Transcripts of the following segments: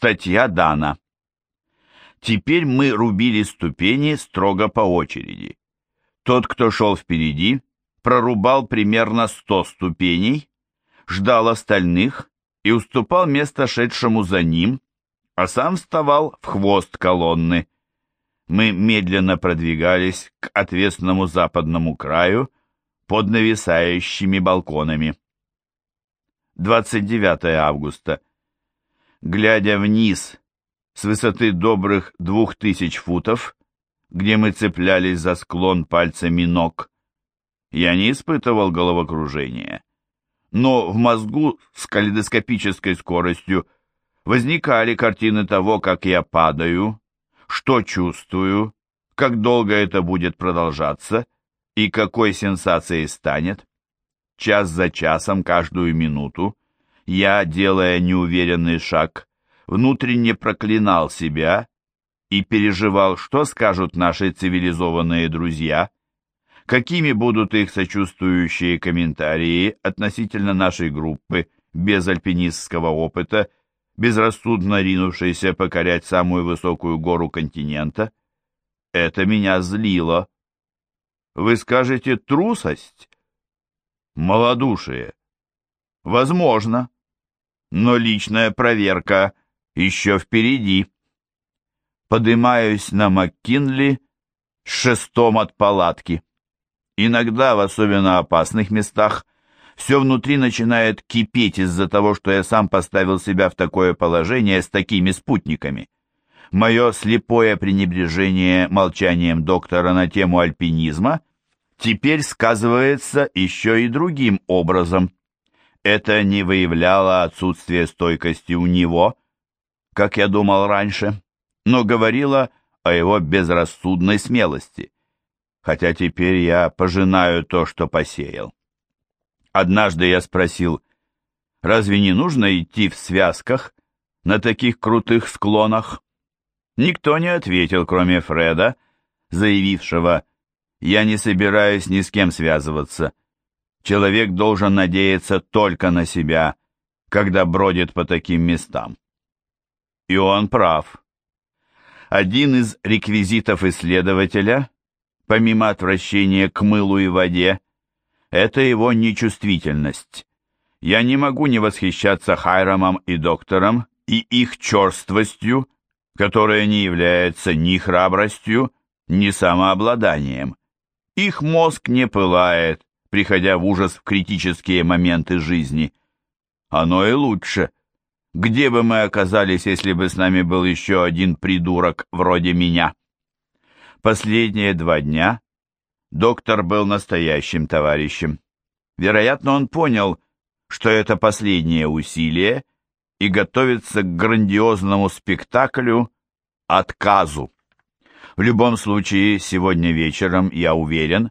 Статья дана. Теперь мы рубили ступени строго по очереди. Тот, кто шел впереди, прорубал примерно 100 ступеней, ждал остальных и уступал место шедшему за ним, а сам вставал в хвост колонны. Мы медленно продвигались к отвесному западному краю под нависающими балконами. 29 августа. Глядя вниз с высоты добрых двух тысяч футов, где мы цеплялись за склон пальцами ног, я не испытывал головокружения. Но в мозгу с калейдоскопической скоростью возникали картины того, как я падаю, что чувствую, как долго это будет продолжаться и какой сенсацией станет. Час за часом, каждую минуту, я, делая неуверенный шаг, внутренне проклинал себя и переживал, что скажут наши цивилизованные друзья, какими будут их сочувствующие комментарии относительно нашей группы без альпинистского опыта, безрассудно ринувшейся покорять самую высокую гору континента. Это меня злило. Вы скажете трусость? Малодушие. Возможно. Но личная проверка еще впереди. Подымаюсь на МакКинли с шестом от палатки. Иногда, в особенно опасных местах, все внутри начинает кипеть из-за того, что я сам поставил себя в такое положение с такими спутниками. Мое слепое пренебрежение молчанием доктора на тему альпинизма теперь сказывается еще и другим образом. Это не выявляло отсутствие стойкости у него, как я думал раньше, но говорило о его безрассудной смелости, хотя теперь я пожинаю то, что посеял. Однажды я спросил, разве не нужно идти в связках на таких крутых склонах? Никто не ответил, кроме Фреда, заявившего, «Я не собираюсь ни с кем связываться. Человек должен надеяться только на себя, когда бродит по таким местам». И он прав. Один из реквизитов исследователя, помимо отвращения к мылу и воде, это его нечувствительность. Я не могу не восхищаться Хайрамом и доктором и их черствостью, которая не является ни храбростью, ни самообладанием. Их мозг не пылает, приходя в ужас в критические моменты жизни. Оно и лучше. Где бы мы оказались, если бы с нами был еще один придурок вроде меня? Последние два дня Доктор был настоящим товарищем. Вероятно, он понял, что это последнее усилие и готовится к грандиозному спектаклю «Отказу». В любом случае, сегодня вечером я уверен,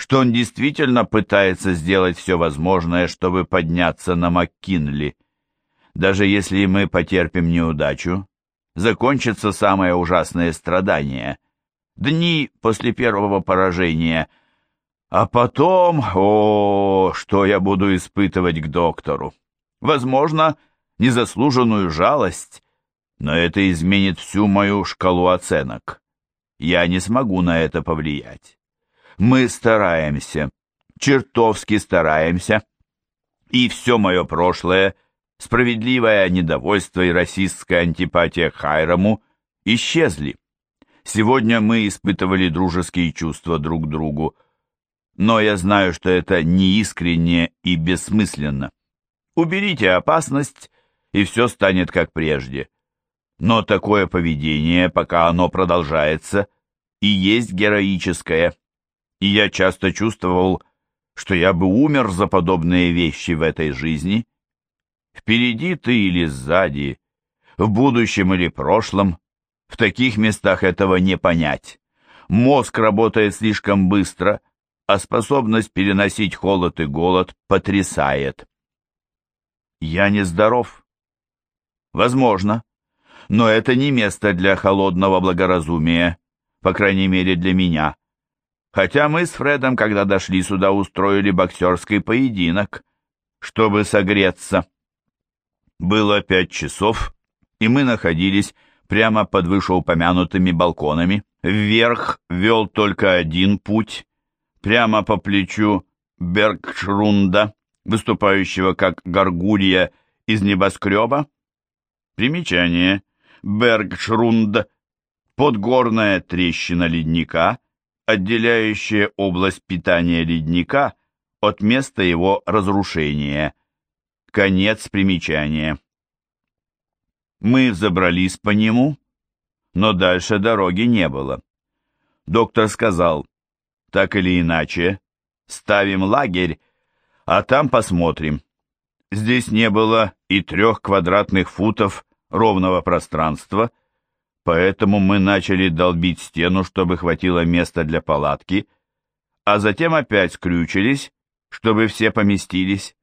что он действительно пытается сделать все возможное, чтобы подняться на МакКинли. Даже если мы потерпим неудачу, закончится самое ужасное страдание — дни после первого поражения. А потом, о, что я буду испытывать к доктору. Возможно, незаслуженную жалость, но это изменит всю мою шкалу оценок. Я не смогу на это повлиять. Мы стараемся, чертовски стараемся, и все мое прошлое, справедливое недовольство и расистская антипатия к Хайраму исчезли. Сегодня мы испытывали дружеские чувства друг к другу, но я знаю, что это неискренне и бессмысленно. Уберите опасность, и все станет как прежде. Но такое поведение, пока оно продолжается, и есть героическое. И я часто чувствовал, что я бы умер за подобные вещи в этой жизни. Впереди ты или сзади, в будущем или прошлом, в таких местах этого не понять. Мозг работает слишком быстро, а способность переносить холод и голод потрясает. Я нездоров. Возможно. Но это не место для холодного благоразумия, по крайней мере для меня. Хотя мы с Фредом, когда дошли сюда, устроили боксерский поединок, чтобы согреться. Было пять часов, и мы находились прямо под вышеупомянутыми балконами. Вверх вел только один путь, прямо по плечу Бергшрунда, выступающего как горгулья из небоскреба. Примечание. Бергшрунд – подгорная трещина ледника, отделяющая область питания ледника от места его разрушения. Конец примечания. Мы взобрались по нему, но дальше дороги не было. Доктор сказал, так или иначе, ставим лагерь, а там посмотрим. Здесь не было и трех квадратных футов ровного пространства, поэтому мы начали долбить стену, чтобы хватило места для палатки, а затем опять скрючились, чтобы все поместились.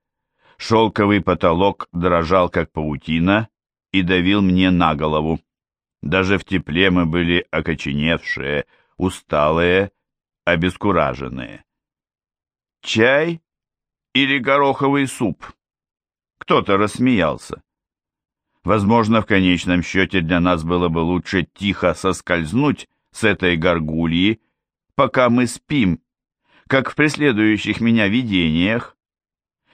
Шелковый потолок дрожал, как паутина, и давил мне на голову. Даже в тепле мы были окоченевшие, усталые, обескураженные. «Чай или гороховый суп?» Кто-то рассмеялся. Возможно, в конечном счете для нас было бы лучше тихо соскользнуть с этой горгульи, пока мы спим, как в преследующих меня видениях,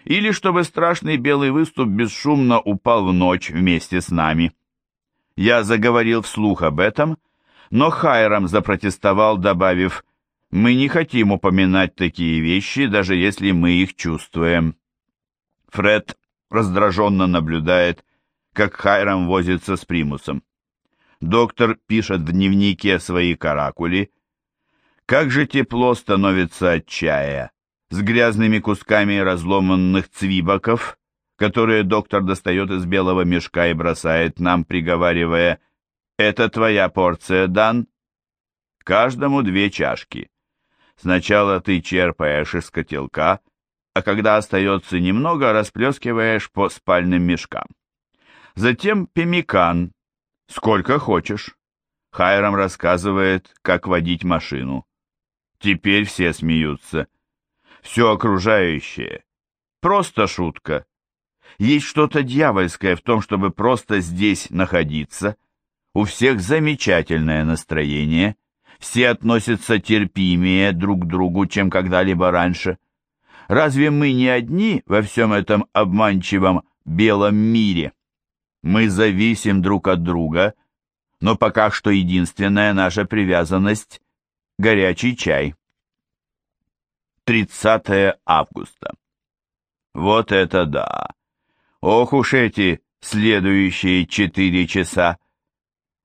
или чтобы страшный белый выступ бесшумно упал в ночь вместе с нами. Я заговорил вслух об этом, но Хайрам запротестовал, добавив, «Мы не хотим упоминать такие вещи, даже если мы их чувствуем». Фред раздраженно наблюдает, как Хайрам возится с примусом. Доктор пишет в дневнике свои каракули. Как же тепло становится от чая, с грязными кусками разломанных цвибоков, которые доктор достает из белого мешка и бросает нам, приговаривая «Это твоя порция, Дан?» Каждому две чашки. Сначала ты черпаешь из котелка, а когда остается немного, расплескиваешь по спальным мешкам. Затем пемикан, сколько хочешь. Хайрам рассказывает, как водить машину. Теперь все смеются все окружающее. Просто шутка. Есть что-то дьявольское в том, чтобы просто здесь находиться. У всех замечательное настроение. Все относятся терпимее друг к другу, чем когда-либо раньше. Разве мы не одни во всем этом обманчивом белом мире? Мы зависим друг от друга, но пока что единственная наша привязанность – горячий чай. 30 августа. Вот это да! Ох уж эти следующие четыре часа!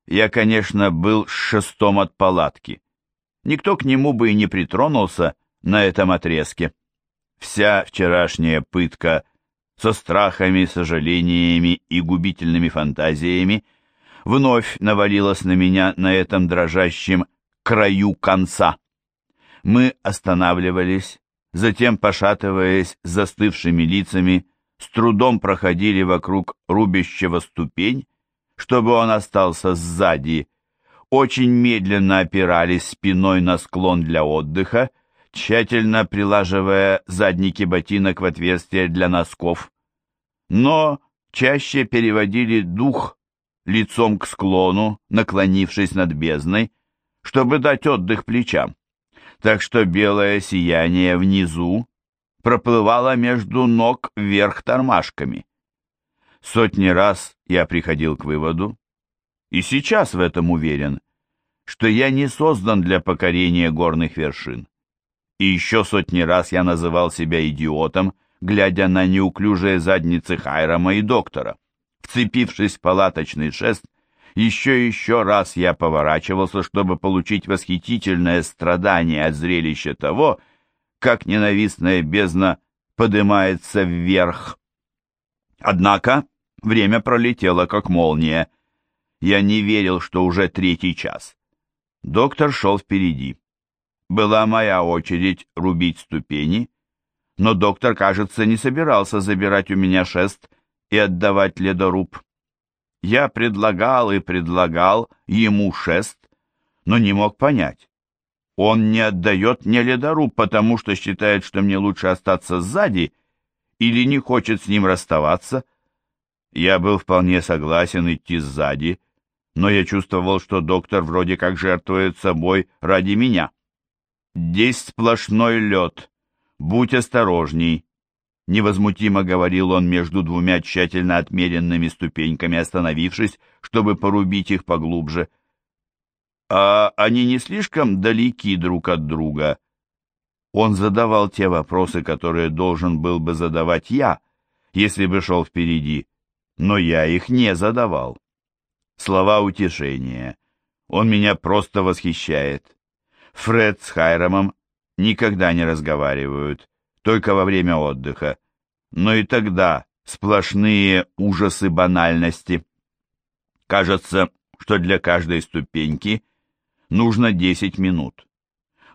Я, конечно, был шестом от палатки. Никто к нему бы и не притронулся на этом отрезке. Вся вчерашняя пытка со страхами, сожалениями и губительными фантазиями вновь навалилась на меня на этом дрожащем краю конца. Мы останавливались, затем, пошатываясь застывшими лицами, с трудом проходили вокруг рубящего ступень, чтобы он остался сзади, очень медленно опирались спиной на склон для отдыха, тщательно прилаживая задники ботинок в отверстие для носков. Но чаще переводили дух лицом к склону, наклонившись над бездной, чтобы дать отдых плечам так что белое сияние внизу проплывало между ног вверх тормашками. Сотни раз я приходил к выводу, и сейчас в этом уверен, что я не создан для покорения горных вершин. И еще сотни раз я называл себя идиотом, глядя на неуклюжие задницы Хайрама и доктора. Вцепившись в палаточный шест, еще и еще раз я поворачивался, чтобы получить восхитительное страдание от зрелища того, как ненавистная бездна поднимается вверх. Однако время пролетело как молния. Я не верил, что уже третий час. Доктор шел впереди. Была моя очередь рубить ступени, но доктор, кажется, не собирался забирать у меня шест и отдавать ледоруб. Я предлагал и предлагал ему шест, но не мог понять. Он не отдает мне ледоруб, потому что считает, что мне лучше остаться сзади, или не хочет с ним расставаться. Я был вполне согласен идти сзади, но я чувствовал, что доктор вроде как жертвует собой ради меня. Здесь сплошной лед. Будь осторожней, — невозмутимо говорил он между двумя тщательно отмеренными ступеньками, остановившись, чтобы порубить их поглубже. А они не слишком далеки друг от друга? Он задавал те вопросы, которые должен был бы задавать я, если бы шел впереди, но я их не задавал. Слова утешения. Он меня просто восхищает. Фред с Хайрамом никогда не разговаривают, только во время отдыха. Но и тогда сплошные ужасы банальности. Кажется, что для каждой ступеньки нужно 10 минут.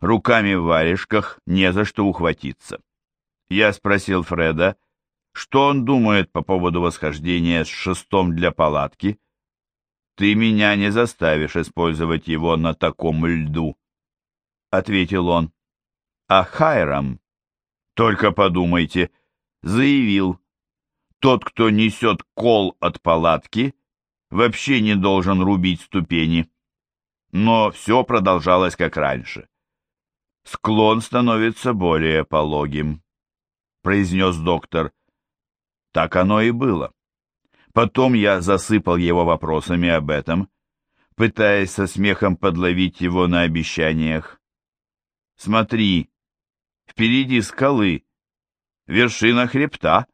Руками в варежках не за что ухватиться. Я спросил Фреда, что он думает по поводу восхождения с шестом для палатки. «Ты меня не заставишь использовать его на таком льду», — ответил он. А Хайрам, только подумайте, заявил, тот, кто несет кол от палатки, вообще не должен рубить ступени но все продолжалось как раньше. «Склон становится более пологим», — произнес доктор. Так оно и было. Потом я засыпал его вопросами об этом, пытаясь со смехом подловить его на обещаниях. «Смотри, впереди скалы, вершина хребта»,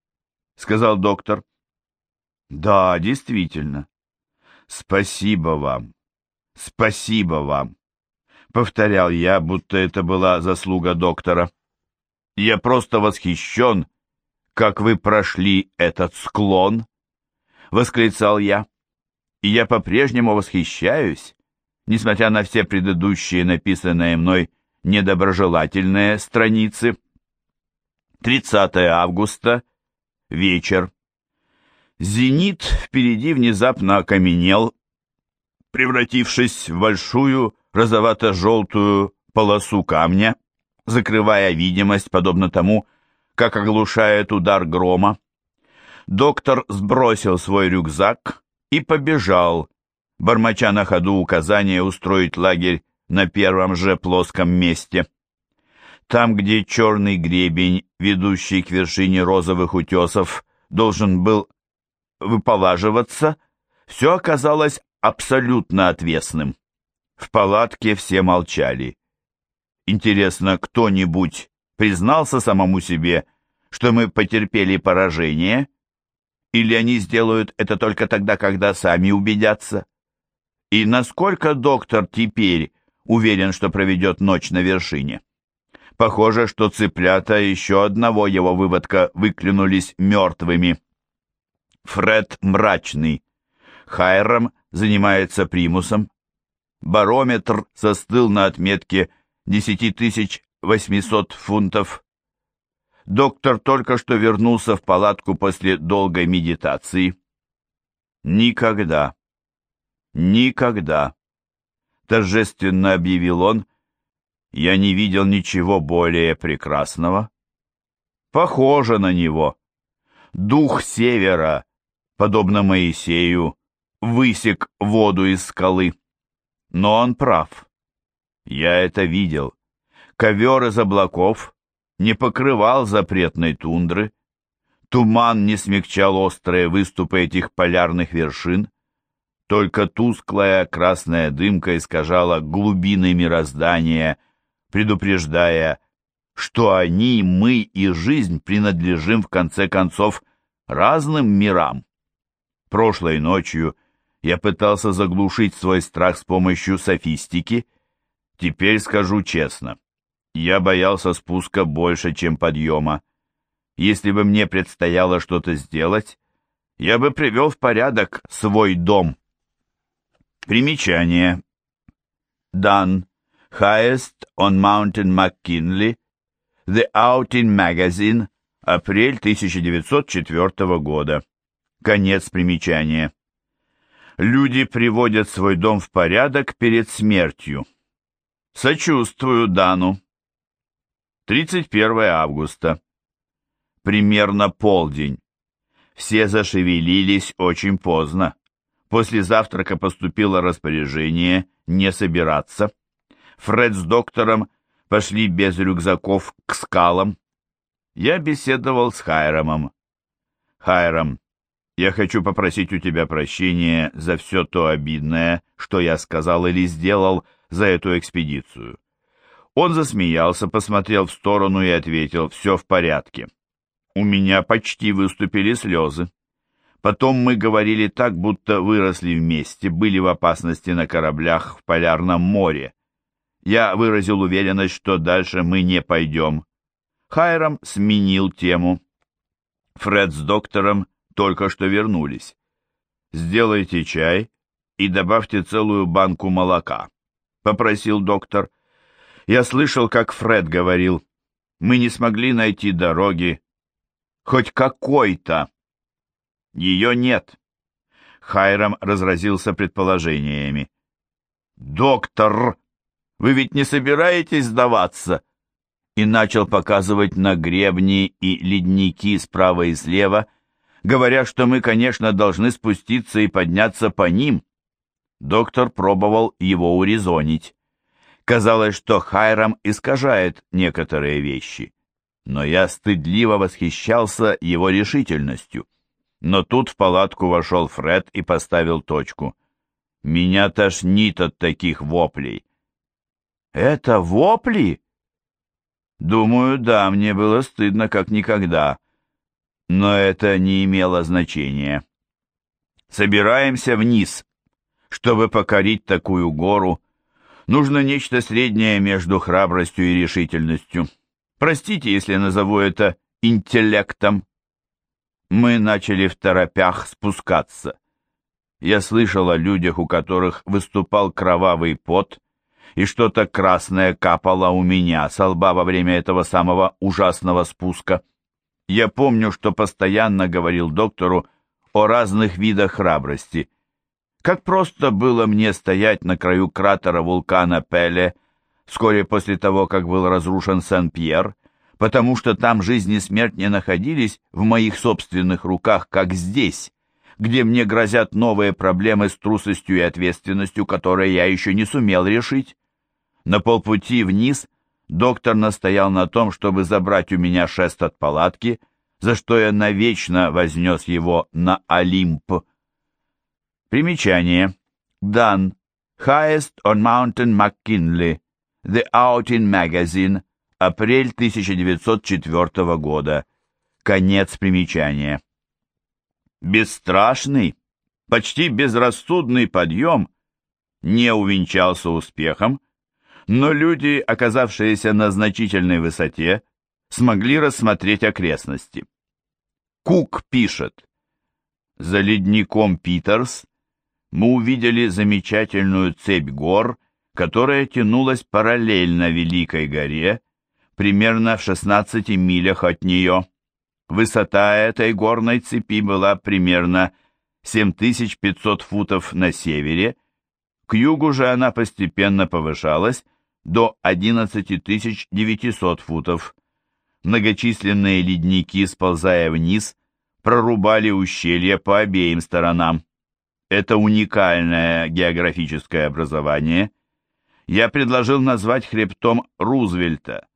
— сказал доктор. «Да, действительно. Спасибо вам. «Спасибо вам», — повторял я, будто это была заслуга доктора. «Я просто восхищен, как вы прошли этот склон», — восклицал я. «И я по-прежнему восхищаюсь, несмотря на все предыдущие написанные мной недоброжелательные страницы». 30 августа, вечер. Зенит впереди внезапно окаменел превратившись в большую розовато-желтую полосу камня, закрывая видимость, подобно тому, как оглушает удар грома. Доктор сбросил свой рюкзак и побежал, бормоча на ходу указания устроить лагерь на первом же плоском месте. Там, где черный гребень, ведущий к вершине розовых утесов, должен был выполаживаться, все оказалось абсолютно отвесным. В палатке все молчали. Интересно, кто-нибудь признался самому себе, что мы потерпели поражение? Или они сделают это только тогда, когда сами убедятся? И насколько доктор теперь уверен, что проведет ночь на вершине? Похоже, что цыплята еще одного его выводка выклюнулись мертвыми. Фред мрачный. Хайрам занимается примусом. Барометр застыл на отметке 10800 фунтов. Доктор только что вернулся в палатку после долгой медитации. Никогда, никогда, торжественно объявил он, я не видел ничего более прекрасного. Похоже на него. Дух севера, подобно Моисею, высек воду из скалы. Но он прав. Я это видел. Ковер из облаков не покрывал запретной тундры. Туман не смягчал острые выступы этих полярных вершин. Только тусклая красная дымка искажала глубины мироздания, предупреждая, что они, мы и жизнь принадлежим в конце концов разным мирам. Прошлой ночью я пытался заглушить свой страх с помощью софистики. Теперь скажу честно, я боялся спуска больше, чем подъема. Если бы мне предстояло что-то сделать, я бы привел в порядок свой дом. Примечание. Done. Highest on Mountain McKinley. The Outing Magazine. Апрель 1904 года. Конец примечания. Люди приводят свой дом в порядок перед смертью. Сочувствую Дану. 31 августа. Примерно полдень. Все зашевелились очень поздно. После завтрака поступило распоряжение не собираться. Фред с доктором пошли без рюкзаков к скалам. Я беседовал с Хайрамом. Хайрам, я хочу попросить у тебя прощения за все то обидное, что я сказал или сделал за эту экспедицию. Он засмеялся, посмотрел в сторону и ответил, все в порядке. У меня почти выступили слезы. Потом мы говорили так, будто выросли вместе, были в опасности на кораблях в Полярном море. Я выразил уверенность, что дальше мы не пойдем. Хайрам сменил тему. Фред с доктором только что вернулись. «Сделайте чай и добавьте целую банку молока», — попросил доктор. «Я слышал, как Фред говорил, мы не смогли найти дороги. Хоть какой-то. Ее нет». Хайрам разразился предположениями. «Доктор, вы ведь не собираетесь сдаваться?» И начал показывать на гребни и ледники справа и слева, — говоря, что мы, конечно, должны спуститься и подняться по ним. Доктор пробовал его урезонить. Казалось, что Хайрам искажает некоторые вещи. Но я стыдливо восхищался его решительностью. Но тут в палатку вошел Фред и поставил точку. Меня тошнит от таких воплей. «Это вопли?» «Думаю, да, мне было стыдно как никогда но это не имело значения. Собираемся вниз. Чтобы покорить такую гору, нужно нечто среднее между храбростью и решительностью. Простите, если назову это интеллектом. Мы начали в торопях спускаться. Я слышал о людях, у которых выступал кровавый пот, и что-то красное капало у меня со лба во время этого самого ужасного спуска. Я помню, что постоянно говорил доктору о разных видах храбрости. Как просто было мне стоять на краю кратера вулкана Пеле вскоре после того, как был разрушен Сен-Пьер, потому что там жизнь и смерть не находились в моих собственных руках, как здесь, где мне грозят новые проблемы с трусостью и ответственностью, которые я еще не сумел решить. На полпути вниз доктор настоял на том, чтобы забрать у меня шест от палатки, за что я навечно вознес его на Олимп. Примечание. Дан. Highest on Mountain McKinley. The Outing Magazine. Апрель 1904 года. Конец примечания. Бесстрашный, почти безрассудный подъем не увенчался успехом, но люди, оказавшиеся на значительной высоте, смогли рассмотреть окрестности. Кук пишет, «За ледником Питерс мы увидели замечательную цепь гор, которая тянулась параллельно Великой горе, примерно в 16 милях от нее. Высота этой горной цепи была примерно 7500 футов на севере, к югу же она постепенно повышалась до 11900 футов. Многочисленные ледники, сползая вниз, прорубали ущелья по обеим сторонам. Это уникальное географическое образование я предложил назвать хребтом Рузвельта.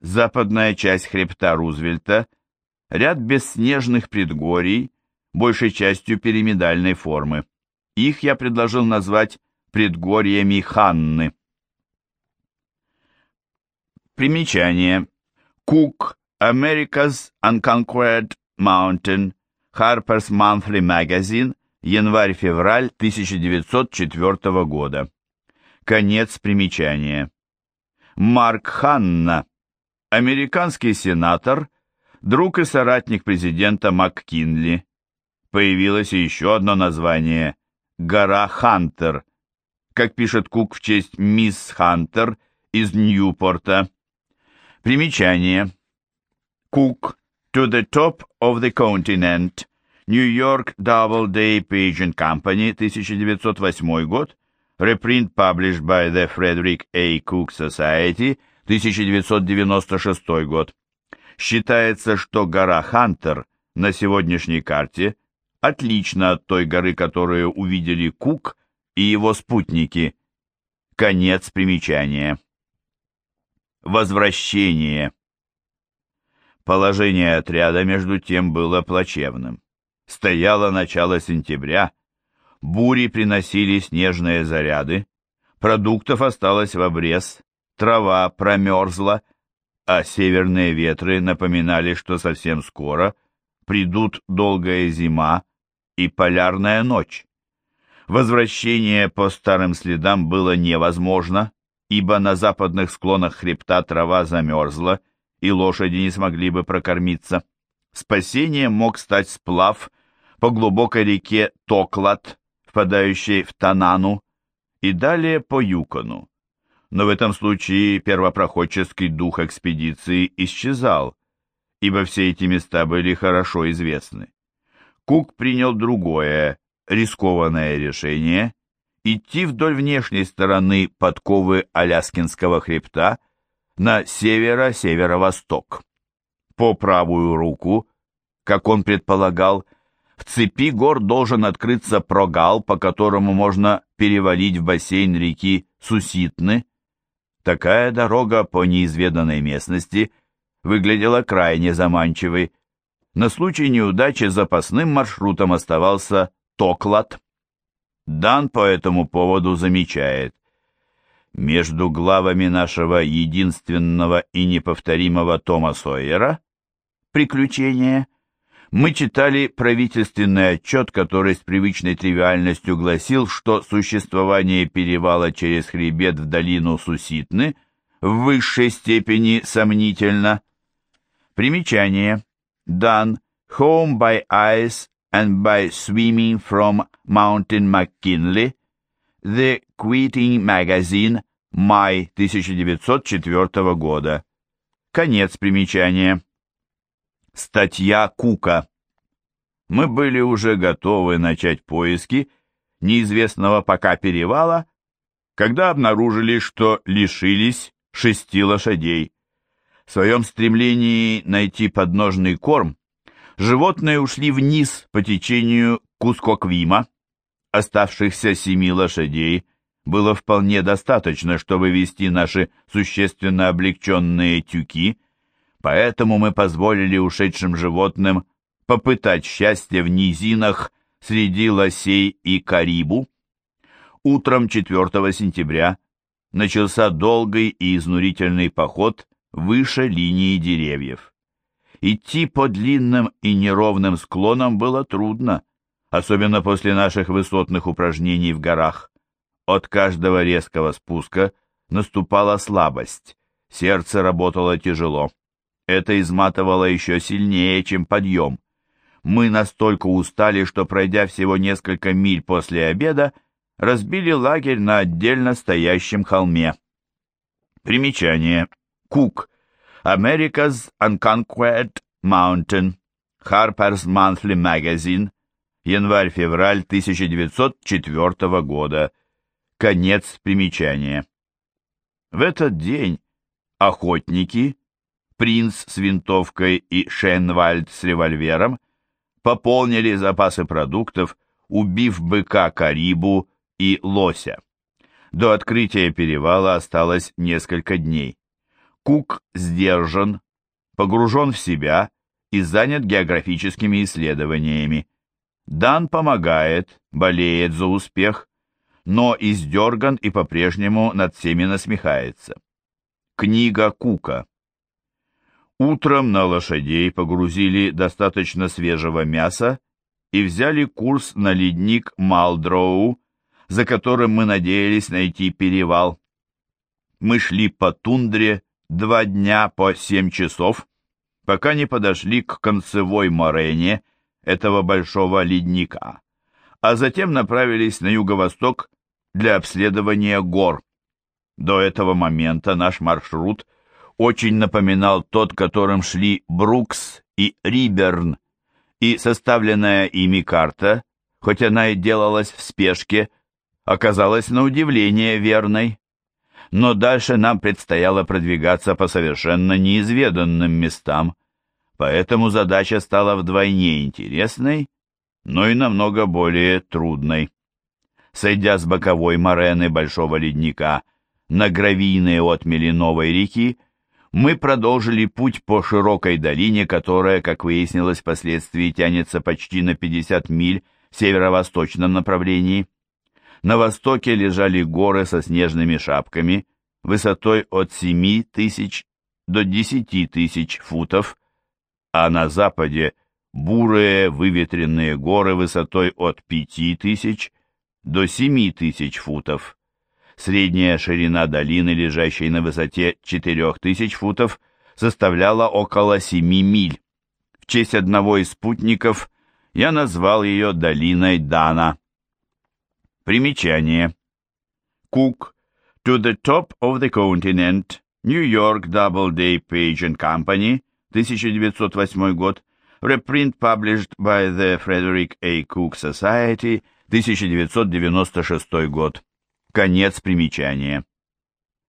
Западная часть хребта Рузвельта – ряд бесснежных предгорий, большей частью пирамидальной формы. Их я предложил назвать предгорьями Ханны. Примечание. Кук, America's Unconquered Mountain, Harper's Monthly Magazine, январь-февраль 1904 года. Конец примечания. Марк Ханна, американский сенатор, друг и соратник президента МакКинли. Появилось еще одно название – гора Хантер, как пишет Кук в честь мисс Хантер из Ньюпорта. Примечание. Кук To the Top of the Continent. New York Doubleday Page and Company, 1908 год. Reprint published by the Frederick A. Cook Society, 1996 год. Считается, что гора Хантер на сегодняшней карте отлично от той горы, которую увидели Кук и его спутники. Конец примечания. Возвращение. Положение отряда, между тем, было плачевным. Стояло начало сентября, бури приносили снежные заряды, продуктов осталось в обрез, трава промерзла, а северные ветры напоминали, что совсем скоро придут долгая зима и полярная ночь. Возвращение по старым следам было невозможно, ибо на западных склонах хребта трава замерзла, и лошади не смогли бы прокормиться. Спасением мог стать сплав по глубокой реке Токлад, впадающей в Танану, и далее по Юкону. Но в этом случае первопроходческий дух экспедиции исчезал, ибо все эти места были хорошо известны. Кук принял другое, рискованное решение идти вдоль внешней стороны подковы Аляскинского хребта на северо-северо-восток. По правую руку, как он предполагал, в цепи гор должен открыться прогал, по которому можно перевалить в бассейн реки Суситны. Такая дорога по неизведанной местности выглядела крайне заманчивой. На случай неудачи запасным маршрутом оставался Токлад. Дан по этому поводу замечает. Между главами нашего единственного и неповторимого Тома Сойера «Приключения» мы читали правительственный отчет, который с привычной тривиальностью гласил, что существование перевала через хребет в долину Суситны в высшей степени сомнительно. Примечание. Дан. Home by Ice and by Swimming from Mountain McKinley. The Quitting Magazine. Май 1904 года. Конец примечания. Статья Кука. Мы были уже готовы начать поиски неизвестного пока перевала, когда обнаружили, что лишились шести лошадей. В своем стремлении найти подножный корм животные ушли вниз по течению Кускоквима. Оставшихся семи лошадей было вполне достаточно, чтобы вести наши существенно облегченные тюки, поэтому мы позволили ушедшим животным попытать счастье в низинах среди лосей и карибу. Утром 4 сентября начался долгий и изнурительный поход выше линии деревьев. Идти по длинным и неровным склонам было трудно, особенно после наших высотных упражнений в горах. От каждого резкого спуска наступала слабость, сердце работало тяжело. Это изматывало еще сильнее, чем подъем. Мы настолько устали, что, пройдя всего несколько миль после обеда, разбили лагерь на отдельно стоящем холме. Примечание. Кук. America's Unconquered Mountain, Harper's Monthly Magazine, январь-февраль 1904 года. Конец примечания. В этот день охотники, принц с винтовкой и Шенвальд с револьвером, пополнили запасы продуктов, убив быка Карибу и лося. До открытия перевала осталось несколько дней. Кук сдержан, погружен в себя и занят географическими исследованиями. Дан помогает, болеет за успех, но издерган и по-прежнему над всеми насмехается. Книга Кука Утром на лошадей погрузили достаточно свежего мяса и взяли курс на ледник Малдроу, за которым мы надеялись найти перевал. Мы шли по тундре, два дня по семь часов, пока не подошли к концевой морене этого большого ледника, а затем направились на юго-восток для обследования гор. До этого момента наш маршрут очень напоминал тот, которым шли Брукс и Риберн, и составленная ими карта, хоть она и делалась в спешке, оказалась на удивление верной но дальше нам предстояло продвигаться по совершенно неизведанным местам. поэтому задача стала вдвойне интересной, но и намного более трудной. Сойдя с боковой морены Большого ледника на гравийные отмели Новой реки, мы продолжили путь по широкой долине, которая, как выяснилось впоследствии, тянется почти на 50 миль в северо-восточном направлении. На востоке лежали горы со снежными шапками, высотой от 7 тысяч до 10 тысяч футов, а на западе бурые выветренные горы высотой от 5 тысяч до 7 тысяч футов. Средняя ширина долины, лежащей на высоте 4000 футов, составляла около 7 миль. В честь одного из спутников я назвал ее долиной Дана. Примечание. Кук. To the top of the continent. New York Doubleday Page and Company. 1908 год. Reprint published by the Frederick A. Cook Society. 1996 год. Конец примечания.